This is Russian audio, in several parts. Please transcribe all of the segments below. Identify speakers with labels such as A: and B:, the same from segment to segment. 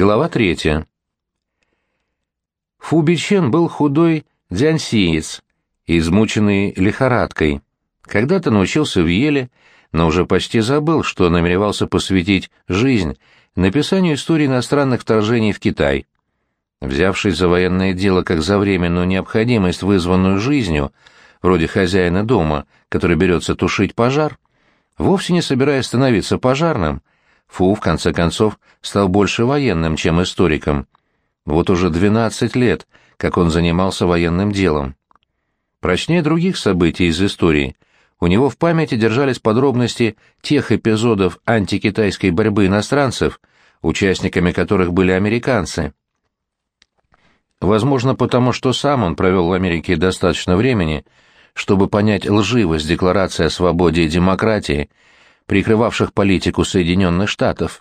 A: Глава третья. Фу Бичен был худой дзянсиец, измученный лихорадкой. Когда-то научился в Еле, но уже почти забыл, что намеревался посвятить жизнь написанию истории иностранных вторжений в Китай. Взявшись за военное дело как за временную необходимость, вызванную жизнью, вроде хозяина дома, который берется тушить пожар, вовсе не собираясь становиться пожарным, Фу, в конце концов, стал больше военным, чем историком. Вот уже 12 лет, как он занимался военным делом. Прочнее других событий из истории, у него в памяти держались подробности тех эпизодов антикитайской борьбы иностранцев, участниками которых были американцы. Возможно, потому что сам он провел в Америке достаточно времени, чтобы понять лживость декларации о свободе и демократии, прикрывавших политику Соединенных Штатов.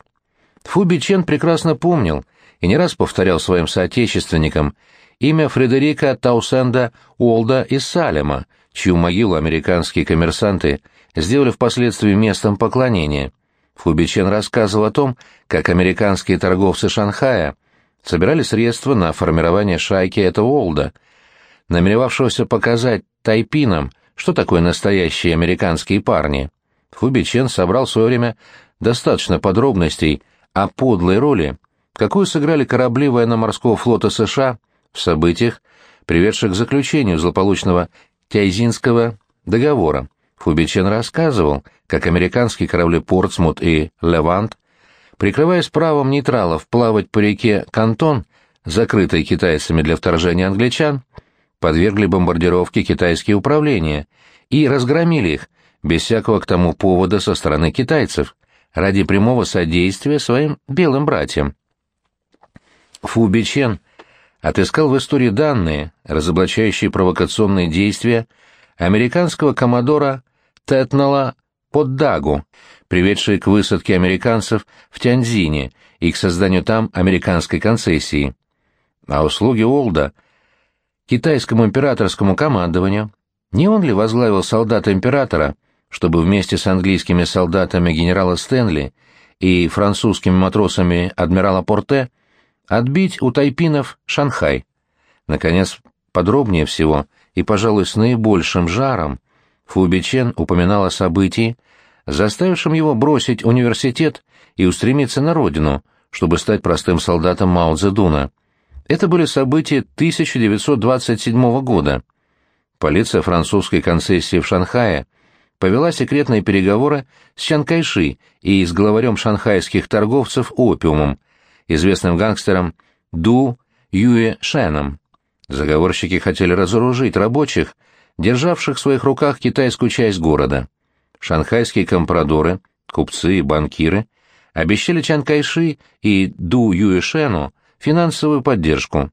A: Фуби Чен прекрасно помнил и не раз повторял своим соотечественникам имя Фредерика Таусенда Уолда из Салема, чью могилу американские коммерсанты сделали впоследствии местом поклонения. Фуби Чен рассказывал о том, как американские торговцы Шанхая собирали средства на формирование шайки этого Уолда, намеревавшегося показать тайпинам, что такое настоящие американские парни. Фуби Чен собрал в свое время достаточно подробностей о подлой роли, какую сыграли корабли военно-морского флота США в событиях, приведших к заключению злополучного Тяйзинского договора. Фубичен рассказывал, как американские корабли «Портсмут» и «Левант», прикрываясь правом нейтралов плавать по реке Кантон, закрытой китайцами для вторжения англичан, подвергли бомбардировке китайские управления и разгромили их, без всякого к тому повода со стороны китайцев, ради прямого содействия своим белым братьям. Фу Бичен отыскал в истории данные, разоблачающие провокационные действия американского коммодора Тетнала Поддагу, приведшие к высадке американцев в Тяньзине и к созданию там американской концессии. А услуги Олда китайскому императорскому командованию, не он ли возглавил солдат императора, чтобы вместе с английскими солдатами генерала Стэнли и французскими матросами адмирала Порте отбить у тайпинов Шанхай. Наконец, подробнее всего и, пожалуй, с наибольшим жаром Фубичен упоминал о событии, заставившем его бросить университет и устремиться на родину, чтобы стать простым солдатом Мао Цзэдуна. Это были события 1927 года. Полиция французской концессии в Шанхае – повела секретные переговоры с Чан Кайши и с главарем шанхайских торговцев опиумом, известным гангстером Ду Юэ Шеном. Заговорщики хотели разоружить рабочих, державших в своих руках китайскую часть города. Шанхайские компрадоры, купцы и банкиры обещали Чан Кайши и Ду Юэшену финансовую поддержку.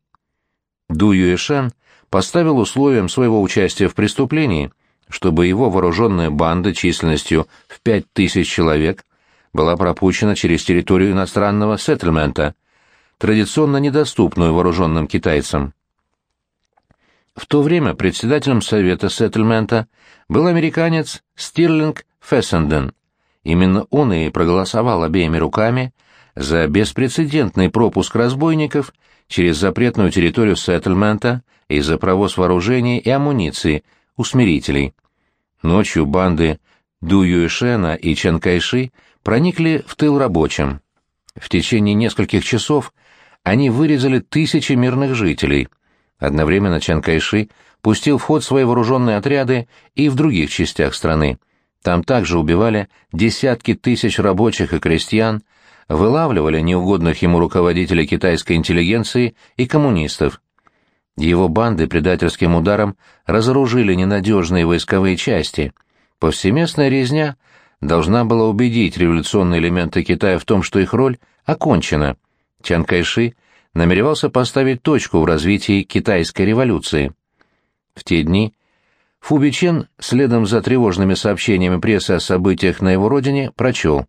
A: Ду Юэшен поставил условием своего участия в преступлении – чтобы его вооруженная банда численностью в пять тысяч человек была пропущена через территорию иностранного сеттельмента, традиционно недоступную вооруженным китайцам. В то время председателем Совета сеттельмента был американец Стирлинг Фессенден. Именно он и проголосовал обеими руками за беспрецедентный пропуск разбойников через запретную территорию сеттельмента и за провоз вооружений и амуниции – усмирителей. Ночью банды Ду Юэшена и Чен Кайши проникли в тыл рабочим. В течение нескольких часов они вырезали тысячи мирных жителей. Одновременно Чен Кайши пустил в ход свои вооруженные отряды и в других частях страны. Там также убивали десятки тысяч рабочих и крестьян, вылавливали неугодных ему руководителей китайской интеллигенции и коммунистов. Его банды предательским ударом разоружили ненадежные войсковые части. Повсеместная резня должна была убедить революционные элементы Китая в том, что их роль окончена. Чан Кайши намеревался поставить точку в развитии китайской революции. В те дни Фу Бичен, следом за тревожными сообщениями прессы о событиях на его родине, прочел.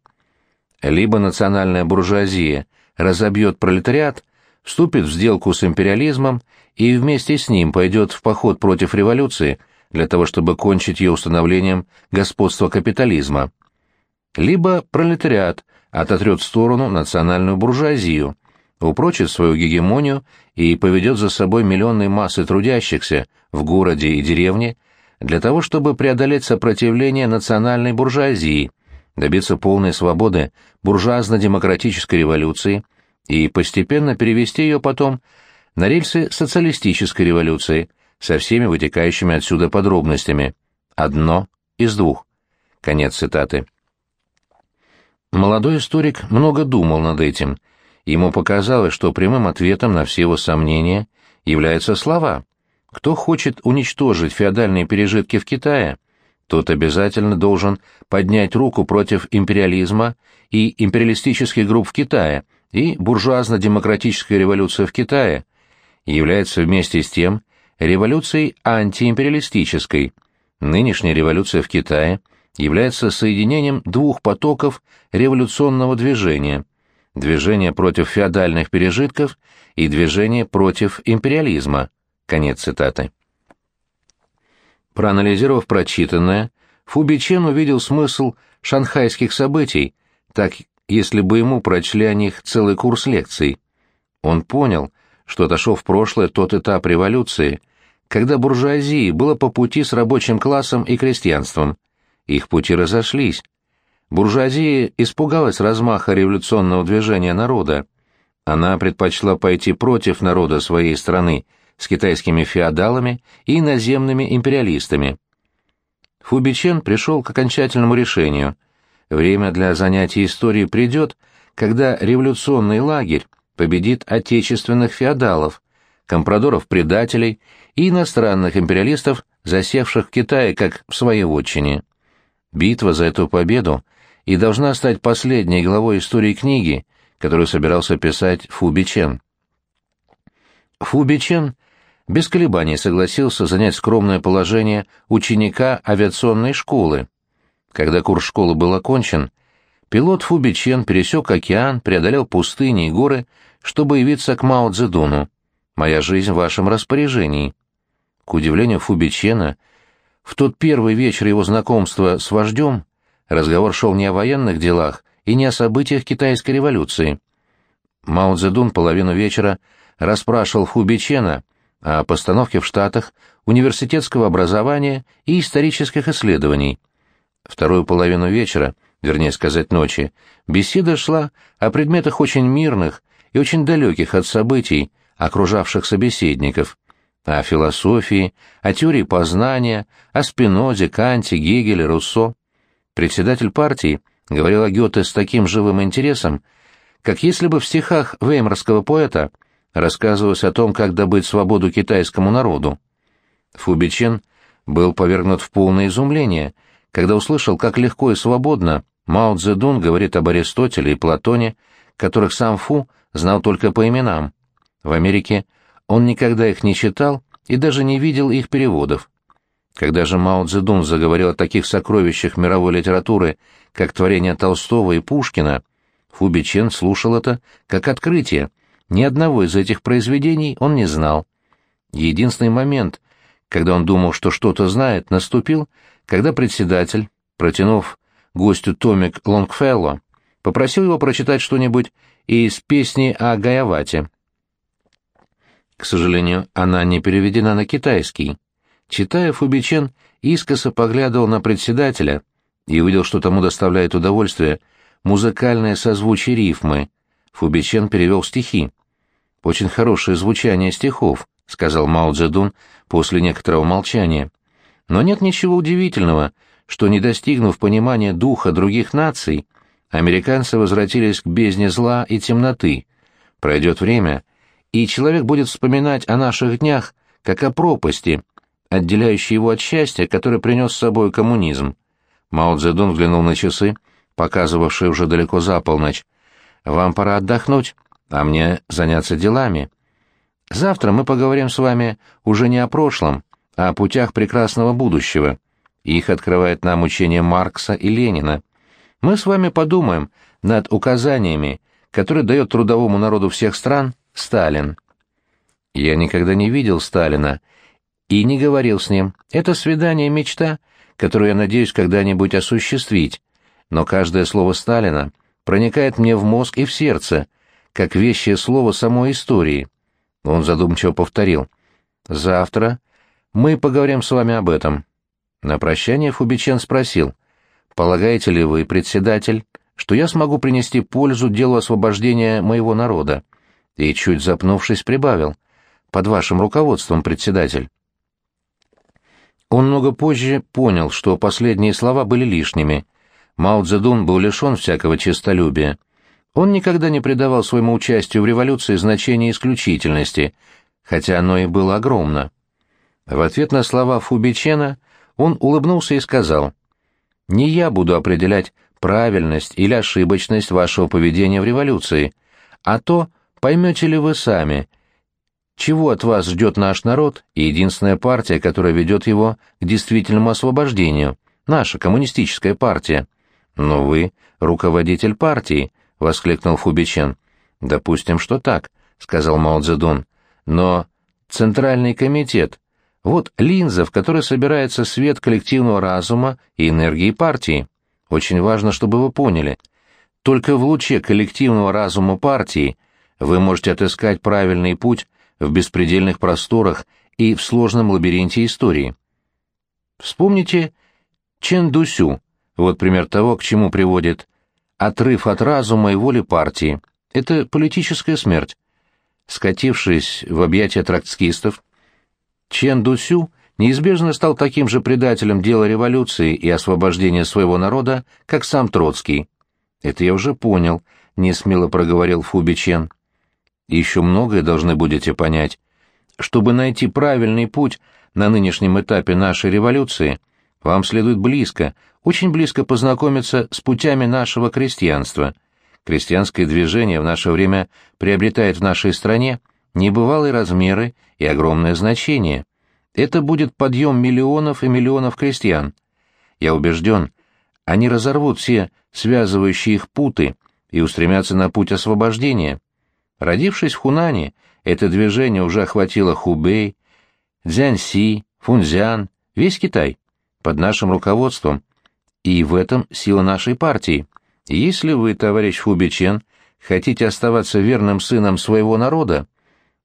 A: Либо национальная буржуазия разобьет пролетариат, вступит в сделку с империализмом и вместе с ним пойдет в поход против революции для того, чтобы кончить ее установлением господства капитализма. Либо пролетариат ототрет в сторону национальную буржуазию, упрочит свою гегемонию и поведет за собой миллионные массы трудящихся в городе и деревне для того, чтобы преодолеть сопротивление национальной буржуазии, добиться полной свободы буржуазно-демократической революции и постепенно перевести ее потом на рельсы социалистической революции со всеми вытекающими отсюда подробностями. Одно из двух. Конец цитаты. Молодой историк много думал над этим. Ему показалось, что прямым ответом на все его сомнения являются слова. Кто хочет уничтожить феодальные пережитки в Китае, тот обязательно должен поднять руку против империализма и империалистических групп в Китае, и буржуазно-демократическая революция в Китае является вместе с тем революцией антиимпериалистической. Нынешняя революция в Китае является соединением двух потоков революционного движения – движение против феодальных пережитков и движение против империализма. Конец цитаты. Проанализировав прочитанное, Фу Бичен увидел смысл шанхайских событий, так если бы ему прочли о них целый курс лекций. Он понял, что отошел в прошлое тот этап революции, когда буржуазии было по пути с рабочим классом и крестьянством. Их пути разошлись. Буржуазия испугалась размаха революционного движения народа. Она предпочла пойти против народа своей страны с китайскими феодалами и наземными империалистами. Фубичен пришел к окончательному решению. Время для занятий историей придет, когда революционный лагерь победит отечественных феодалов, компрадоров-предателей и иностранных империалистов, засевших в Китае как в своей вотчине. Битва за эту победу и должна стать последней главой истории книги, которую собирался писать Фу Бичен. Фу Бичен без колебаний согласился занять скромное положение ученика авиационной школы. Когда курс школы был окончен, пилот Фу Бичен пересек океан, преодолел пустыни и горы, чтобы явиться к Мао Цзэдуну. «Моя жизнь в вашем распоряжении». К удивлению Фубичена, в тот первый вечер его знакомства с вождем разговор шел не о военных делах и не о событиях китайской революции. Мао Цзэдун половину вечера расспрашивал Фубичена о постановке в Штатах университетского образования и исторических исследований. Вторую половину вечера, вернее сказать ночи, беседа шла о предметах очень мирных и очень далеких от событий, окружавших собеседников, о философии, о теории познания, о Спинозе, Канте, Гегеле, Руссо. Председатель партии говорил о Гёте с таким живым интересом, как если бы в стихах веймарского поэта рассказывалось о том, как добыть свободу китайскому народу. Фубичен был повергнут в полное изумление, когда услышал, как легко и свободно Мао Цзэдун говорит об Аристотеле и Платоне, которых сам Фу знал только по именам. В Америке он никогда их не читал и даже не видел их переводов. Когда же Мао Цзэдун заговорил о таких сокровищах мировой литературы, как творения Толстого и Пушкина, Фу Бичен слушал это как открытие. Ни одного из этих произведений он не знал. Единственный момент, когда он думал, что что-то знает, наступил, когда председатель, протянув гостю томик Лонгфелло, попросил его прочитать что-нибудь из песни о Гаявате. К сожалению, она не переведена на китайский. Читая, Фубичен искоса поглядывал на председателя и увидел, что тому доставляет удовольствие музыкальное созвучие рифмы. Фубичен перевел стихи. «Очень хорошее звучание стихов», — сказал Мао Цзэдун после некоторого молчания. «Но нет ничего удивительного, что, не достигнув понимания духа других наций, американцы возвратились к бездне зла и темноты. Пройдет время, и человек будет вспоминать о наших днях, как о пропасти, отделяющей его от счастья, которое принес с собой коммунизм. Мао Цзэдун взглянул на часы, показывавшие уже далеко за полночь. «Вам пора отдохнуть, а мне заняться делами. Завтра мы поговорим с вами уже не о прошлом, о путях прекрасного будущего. Их открывает нам учение Маркса и Ленина. Мы с вами подумаем над указаниями, которые дает трудовому народу всех стран Сталин. Я никогда не видел Сталина и не говорил с ним. Это свидание — мечта, которую я надеюсь когда-нибудь осуществить. Но каждое слово Сталина проникает мне в мозг и в сердце, как вещее слово самой истории. Он задумчиво повторил. «Завтра мы поговорим с вами об этом». На прощание Фубичен спросил. «Полагаете ли вы, председатель, что я смогу принести пользу делу освобождения моего народа?» И, чуть запнувшись, прибавил. «Под вашим руководством, председатель». Он много позже понял, что последние слова были лишними. Мао Цзэдун был лишен всякого честолюбия. Он никогда не придавал своему участию в революции значения исключительности, хотя оно и было огромно. В ответ на слова Фубичена он улыбнулся и сказал, «Не я буду определять правильность или ошибочность вашего поведения в революции, а то, поймете ли вы сами, чего от вас ждет наш народ и единственная партия, которая ведет его к действительному освобождению, наша коммунистическая партия. Но вы руководитель партии, — воскликнул Фубичен. «Допустим, что так», — сказал Мао Цзэдун. «Но Центральный комитет — вот линза, в которой собирается свет коллективного разума и энергии партии. Очень важно, чтобы вы поняли. Только в луче коллективного разума партии вы можете отыскать правильный путь в беспредельных просторах и в сложном лабиринте истории. Вспомните Чен Дусю, вот пример того, к чему приводит отрыв от разума и воли партии. Это политическая смерть. Скатившись в объятия троцкистов, Чен Дусю неизбежно стал таким же предателем дела революции и освобождения своего народа, как сам Троцкий. «Это я уже понял», — несмело проговорил Фуби Чен. «Еще многое должны будете понять. Чтобы найти правильный путь на нынешнем этапе нашей революции, вам следует близко, очень близко познакомиться с путями нашего крестьянства. Крестьянское движение в наше время приобретает в нашей стране небывалые размеры и огромное значение. Это будет подъем миллионов и миллионов крестьян. Я убежден, они разорвут все связывающие их путы и устремятся на путь освобождения. Родившись в Хунане, это движение уже охватило Хубей, Цзянси, Фунзян, весь Китай под нашим руководством, и в этом сила нашей партии. Если вы, товарищ Фубичен, хотите оставаться верным сыном своего народа,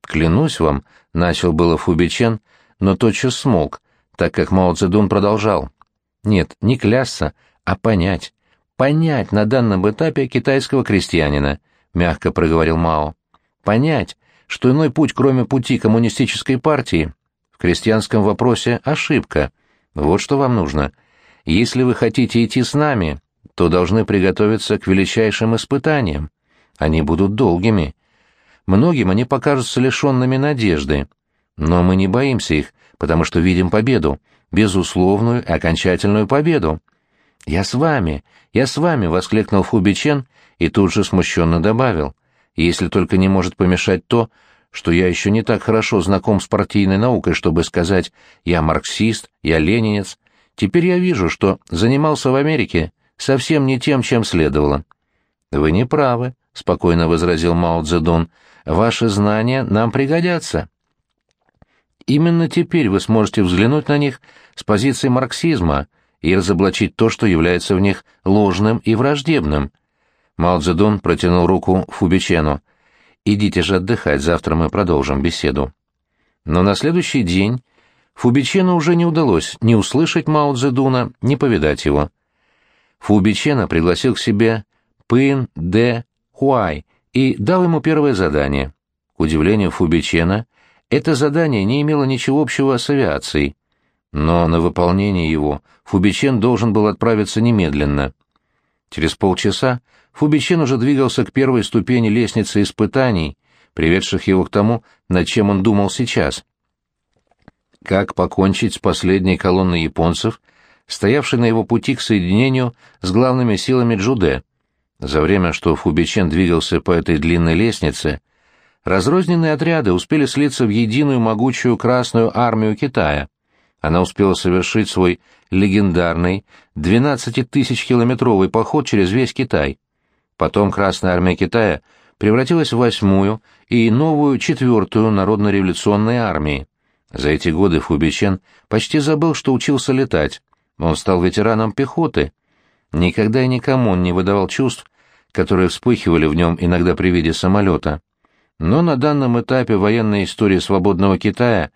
A: клянусь вам, начал было Фубичен, но тотчас смолк, так как Мао Цзэдун продолжал. Нет, не клясться, а понять. Понять на данном этапе китайского крестьянина, мягко проговорил Мао. Понять, что иной путь, кроме пути коммунистической партии, в крестьянском вопросе ошибка — вот что вам нужно. Если вы хотите идти с нами, то должны приготовиться к величайшим испытаниям. Они будут долгими. Многим они покажутся лишенными надежды. Но мы не боимся их, потому что видим победу, безусловную окончательную победу. «Я с вами! Я с вами!» — воскликнул Фубичен и тут же смущенно добавил. «Если только не может помешать то, что я еще не так хорошо знаком с партийной наукой, чтобы сказать «я марксист», «я ленинец». Теперь я вижу, что занимался в Америке совсем не тем, чем следовало. «Вы не правы», — спокойно возразил Мао Цзэдун. «Ваши знания нам пригодятся». Именно теперь вы сможете взглянуть на них с позиции марксизма и разоблачить то, что является в них ложным и враждебным. Мао Цзэдун протянул руку Фубичену. Идите же отдыхать, завтра мы продолжим беседу. Но на следующий день Фубичену уже не удалось ни услышать Мао Цзэдуна, ни повидать его. Фубичена пригласил к себе Пын Дэ Хуай и дал ему первое задание. К удивлению Фубичена, это задание не имело ничего общего с авиацией, но на выполнение его Фубичен должен был отправиться немедленно. Через полчаса Фубичин уже двигался к первой ступени лестницы испытаний, приведших его к тому, над чем он думал сейчас. Как покончить с последней колонной японцев, стоявшей на его пути к соединению с главными силами Джуде? За время, что Фубичен двигался по этой длинной лестнице, разрозненные отряды успели слиться в единую могучую Красную армию Китая. Она успела совершить свой легендарный 12-тысяч-километровый поход через весь Китай. Потом Красная армия Китая превратилась в восьмую и новую четвертую народно-революционной армии. За эти годы Фубичен почти забыл, что учился летать. Он стал ветераном пехоты. Никогда и никому он не выдавал чувств, которые вспыхивали в нем иногда при виде самолета. Но на данном этапе военной истории свободного Китая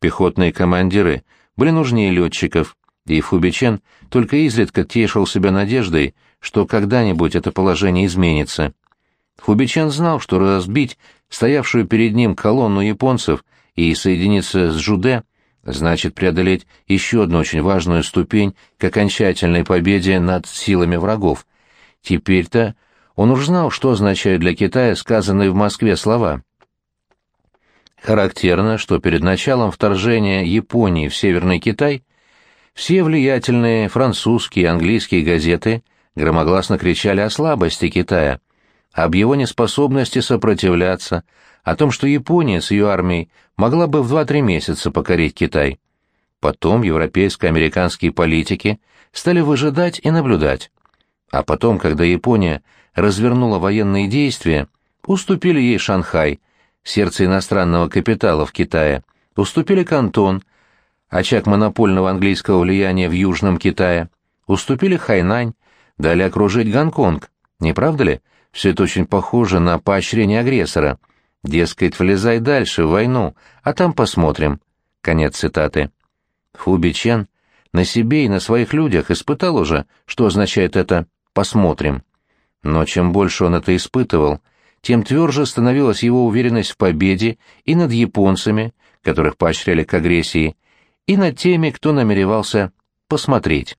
A: пехотные командиры были нужнее летчиков, и Фубичен только изредка тешил себя надеждой, что когда-нибудь это положение изменится. Фубичен знал, что разбить стоявшую перед ним колонну японцев и соединиться с Жуде значит преодолеть еще одну очень важную ступень к окончательной победе над силами врагов. Теперь-то он уж знал, что означают для Китая сказанные в Москве слова. Характерно, что перед началом вторжения Японии в Северный Китай все влиятельные французские и английские газеты громогласно кричали о слабости Китая, об его неспособности сопротивляться, о том, что Япония с ее армией могла бы в 2-3 месяца покорить Китай. Потом европейско-американские политики стали выжидать и наблюдать. А потом, когда Япония развернула военные действия, уступили ей Шанхай, сердце иностранного капитала в Китае, уступили Кантон, очаг монопольного английского влияния в Южном Китае, уступили Хайнань, дали окружить Гонконг. Не правда ли? Все это очень похоже на поощрение агрессора. Дескать, влезай дальше в войну, а там посмотрим. Конец цитаты. Фуби Чен на себе и на своих людях испытал уже, что означает это «посмотрим». Но чем больше он это испытывал, тем тверже становилась его уверенность в победе и над японцами, которых поощряли к агрессии, и над теми, кто намеревался посмотреть.